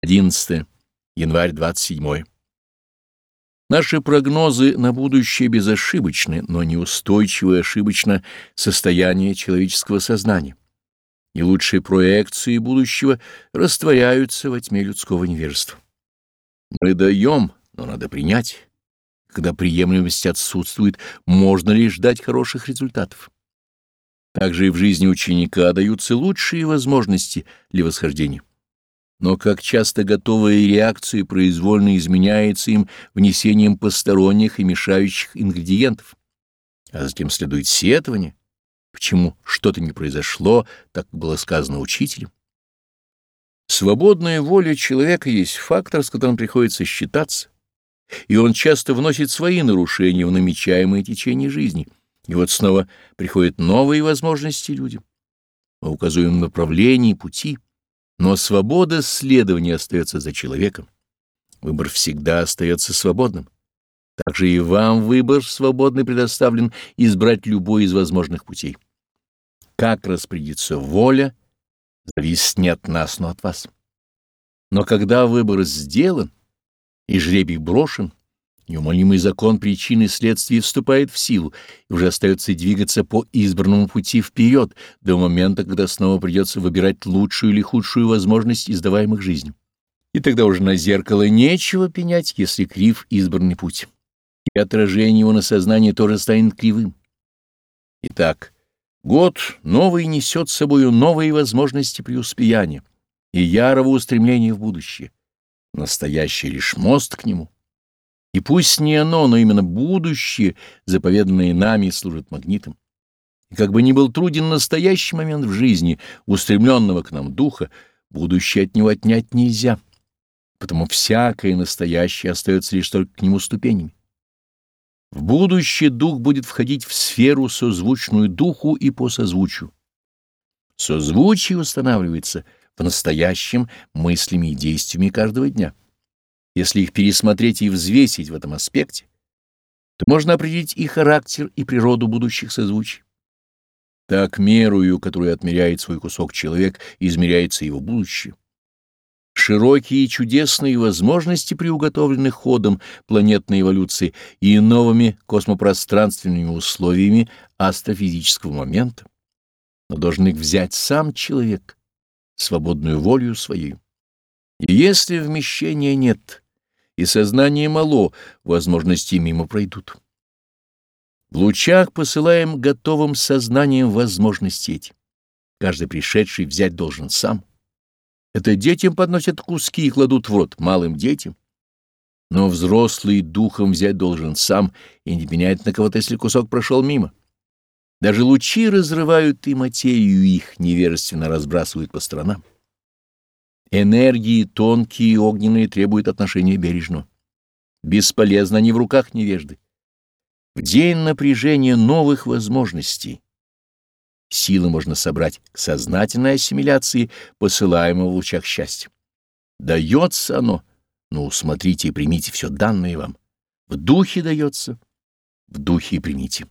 11. Январь 27. Наши прогнозы на будущее безошибочны, но неустойчиво и ошибочно состояние человеческого сознания, и лучшие проекции будущего растворяются во тьме людского невежества. Мы даем, но надо принять. Когда приемлемость отсутствует, можно ли ждать хороших результатов? Также и в жизни ученика даются лучшие возможности для восхождения но как часто готовая реакция произвольно изменяется им внесением посторонних и мешающих ингредиентов. А затем следует сетование, почему что-то не произошло, так было сказано учителем. Свободная воля человека есть фактор, с которым приходится считаться, и он часто вносит свои нарушения в намечаемое течение жизни, и вот снова приходят новые возможности людям. Мы указываем направление и пути — но свобода следования остается за человеком. Выбор всегда остается свободным. Также и вам выбор свободный предоставлен избрать любой из возможных путей. Как распорядится воля, зависит не от нас, но от вас. Но когда выбор сделан и жребий брошен, Неумолимый закон причины и следствий вступает в силу, и уже остается двигаться по избранному пути вперед до момента, когда снова придется выбирать лучшую или худшую возможность издаваемых жизнью. И тогда уже на зеркало нечего пенять, если крив избранный путь. И отражение его на сознании тоже станет кривым. Итак, год новый несет с собою новые возможности преуспеяния и ярого устремления в будущее. Настоящий лишь мост к нему — и пусть не оно, но именно будущее, заповеданное нами, служит магнитом. И как бы ни был труден настоящий момент в жизни, устремленного к нам духа, будущее от него отнять нельзя, потому всякое настоящее остается лишь только к нему ступенями. В будущее дух будет входить в сферу, созвучную духу и по созвучию. Созвучие устанавливается в настоящем мыслями и действиями каждого дня. Если их пересмотреть и взвесить в этом аспекте, то можно определить и характер, и природу будущих созвучий. Так мерою, которую отмеряет свой кусок человек, измеряется его будущее. Широкие и чудесные возможности, приуготовленных ходом планетной эволюции и новыми космопространственными условиями астрофизического момента, но должен их взять сам человек, свободную волю своей. И если вмещения нет, и сознание мало, возможности мимо пройдут. В лучах посылаем готовым сознанием возможности эти. Каждый пришедший взять должен сам. Это детям подносят куски и кладут в рот, малым детям. Но взрослый духом взять должен сам и не пенять на кого-то, если кусок прошел мимо. Даже лучи разрывают и материю их невежественно разбрасывают по сторонам. Энергии тонкие и огненные требуют отношения бережного. Бесполезно они в руках невежды. В день напряжения новых возможностей силы можно собрать к сознательной ассимиляции посылаемого в лучах счастья. Дается оно, но усмотрите и примите все данное вам. В духе дается, в духе и примите.